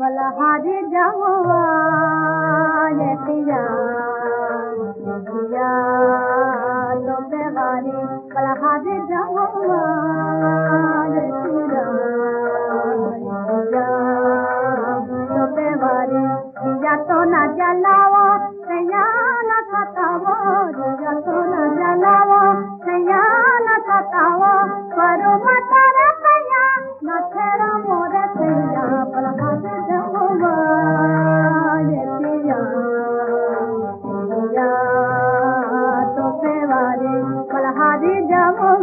बलह जुआारोपेवारी बले जुआ पीजा सोना चाल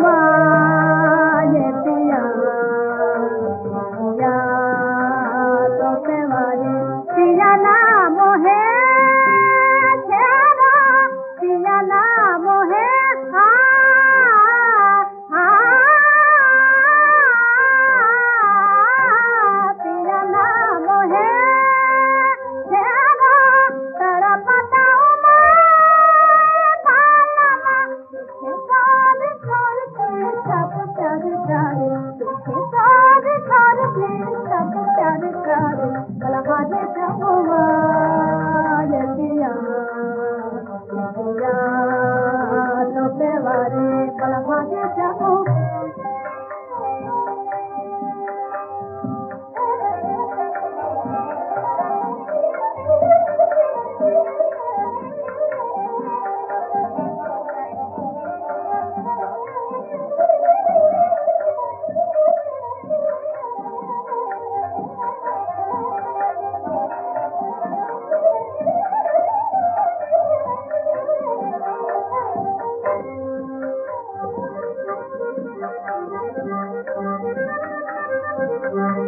ಮಾವ